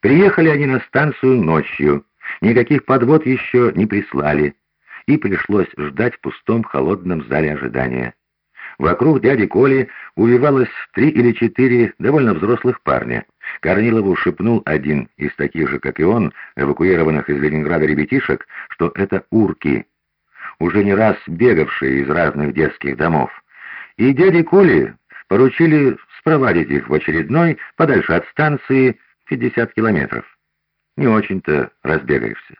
Приехали они на станцию ночью, никаких подвод еще не прислали, и пришлось ждать в пустом холодном зале ожидания. Вокруг дяди Коли увивалось три или четыре довольно взрослых парня. Корнилову шепнул один из таких же, как и он, эвакуированных из Ленинграда ребятишек, что это урки, уже не раз бегавшие из разных детских домов. И дяде Коле поручили спровадить их в очередной, подальше от станции, 50 километров. Не очень-то разбегаешься.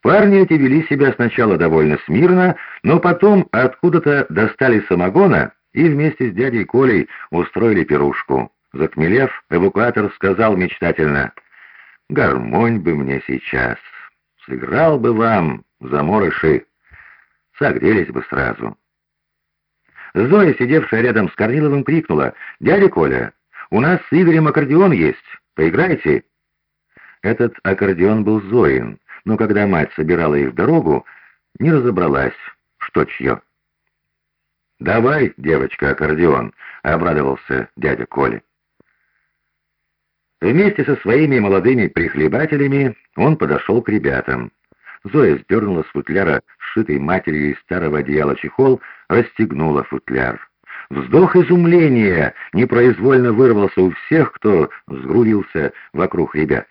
Парни эти вели себя сначала довольно смирно, но потом откуда-то достали самогона и вместе с дядей Колей устроили пирушку. Захмелев, эвакуатор сказал мечтательно, «Гармонь бы мне сейчас, сыграл бы вам, заморыши, согрелись бы сразу». Зоя, сидевшая рядом с Корниловым, крикнула, «Дядя Коля, у нас с Игорем аккордеон есть, поиграйте?» Этот аккордеон был Зоин, но когда мать собирала их в дорогу, не разобралась, что чье. «Давай, девочка, аккордеон», — обрадовался дядя Коля. Вместе со своими молодыми прихлебателями он подошел к ребятам. Зоя сдернула с футляра, сшитый матерью из старого одеяла чехол, расстегнула футляр. Вздох изумления непроизвольно вырвался у всех, кто сгрудился вокруг ребят.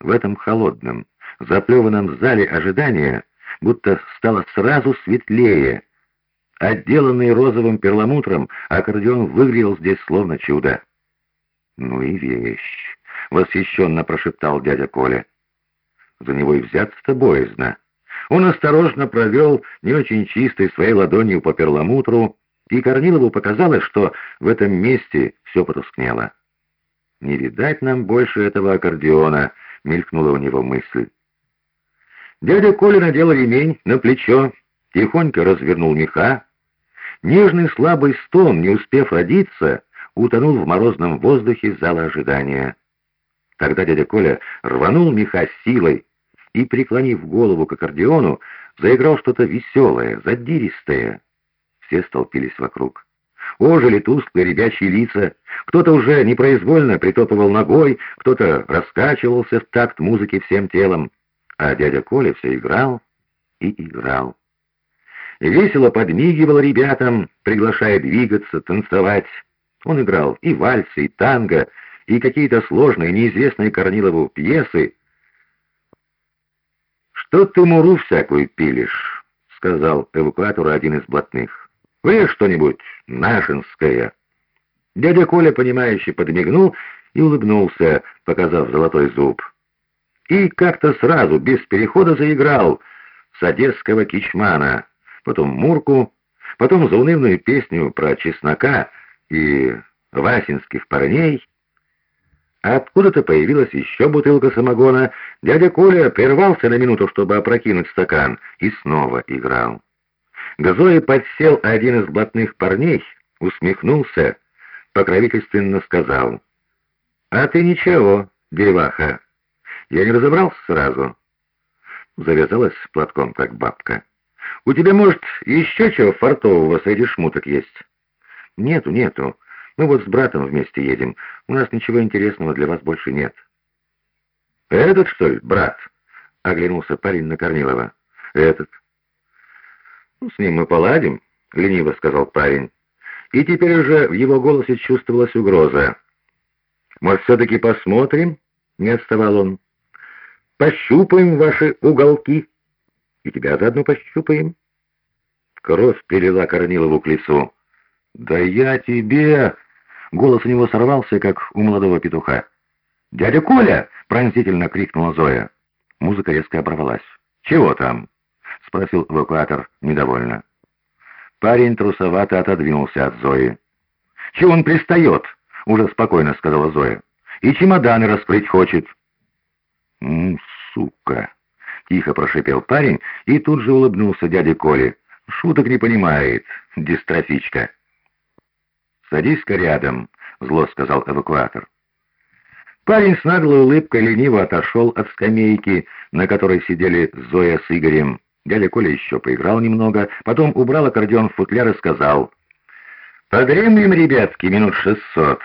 В этом холодном, заплеванном зале ожидания будто стало сразу светлее. Отделанный розовым перламутром, аккордеон выглядел здесь словно чудо. «Ну и вещь!» — восхищенно прошептал дядя Коля. «За него и взяться-то боязно». Он осторожно провел не очень чистой своей ладонью по перламутру, и Корнилову показалось, что в этом месте все потускнело. «Не видать нам больше этого аккордеона», — мелькнула у него мысль. Дядя Коля надел ремень на плечо, тихонько развернул меха. Нежный слабый стон, не успев родиться, утонул в морозном воздухе зала ожидания. Тогда дядя Коля рванул меха силой и, преклонив голову к аккордеону, заиграл что-то веселое, задиристое. Все столпились вокруг. Ожили тусклые ребячьи лица, кто-то уже непроизвольно притопывал ногой, кто-то раскачивался в такт музыки всем телом, а дядя Коля все играл и играл. Весело подмигивал ребятам, приглашая двигаться, танцевать. Он играл и вальсы, и танго, и какие-то сложные, неизвестные Корнилову пьесы. «Что ты муру всякую пилишь?» — сказал эвакуатору один из блатных. Вы что-нибудь нашинское?» Дядя Коля, понимающе подмигнул и улыбнулся, показав золотой зуб. И как-то сразу, без перехода, заиграл с одесского кичмана, потом Мурку, потом заунывную песню про чеснока и васинских парней. Откуда-то появилась еще бутылка самогона. Дядя Коля прервался на минуту, чтобы опрокинуть стакан, и снова играл. Зое подсел один из блатных парней, усмехнулся, покровительственно сказал. «А ты ничего, деваха. Я не разобрался сразу». Завязалась платком, как бабка. «У тебя, может, еще чего фартового среди шмуток есть?» «Нету, нету. Мы вот с братом вместе едем. У нас ничего интересного для вас больше нет». «Этот, что ли, брат?» — оглянулся парень на Корнилова. «Этот». «Ну, «С ним мы поладим», — лениво сказал парень. И теперь уже в его голосе чувствовалась угроза. «Может, все-таки посмотрим?» — не отставал он. «Пощупаем ваши уголки. И тебя заодно пощупаем». Кровь перела Корнилову к лицу. «Да я тебе...» Голос у него сорвался, как у молодого петуха. «Дядя Коля!» — пронзительно крикнула Зоя. Музыка резко оборвалась. «Чего там?» — спросил эвакуатор недовольно. Парень трусовато отодвинулся от Зои. «Чего он пристает?» — уже спокойно сказала Зоя. «И чемоданы раскрыть хочет». «М, сука!» — тихо прошипел парень и тут же улыбнулся дяде Коле. «Шуток не понимает, дистрофичка». «Садись-ка рядом», — зло сказал эвакуатор. Парень с наглой улыбкой лениво отошел от скамейки, на которой сидели Зоя с Игорем. Дядя Коля еще поиграл немного, потом убрал аккордеон в футляр и сказал, «Подремлем, ребятки, минут шестьсот.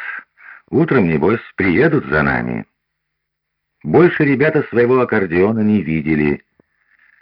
Утром, небось, приедут за нами». Больше ребята своего аккордеона не видели.